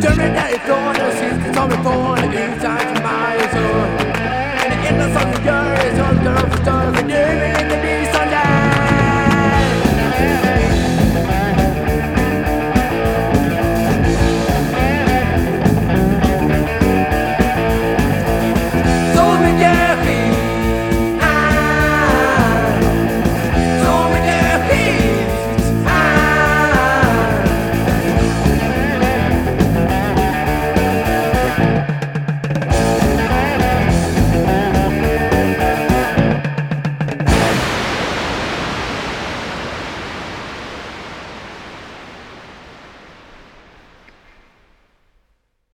Jeremy, I don't wanna the so we're going